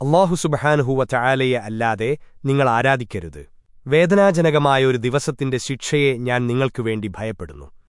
അള്ളാഹു സുബഹാനുഹൂവ ചായാലയെ അല്ലാതെ നിങ്ങൾ ആരാധിക്കരുത്. വേദനാജനകമായ ഒരു ദിവസത്തിന്റെ ശിക്ഷയെ ഞാൻ നിങ്ങൾക്കുവേണ്ടി ഭയപ്പെടുന്നു.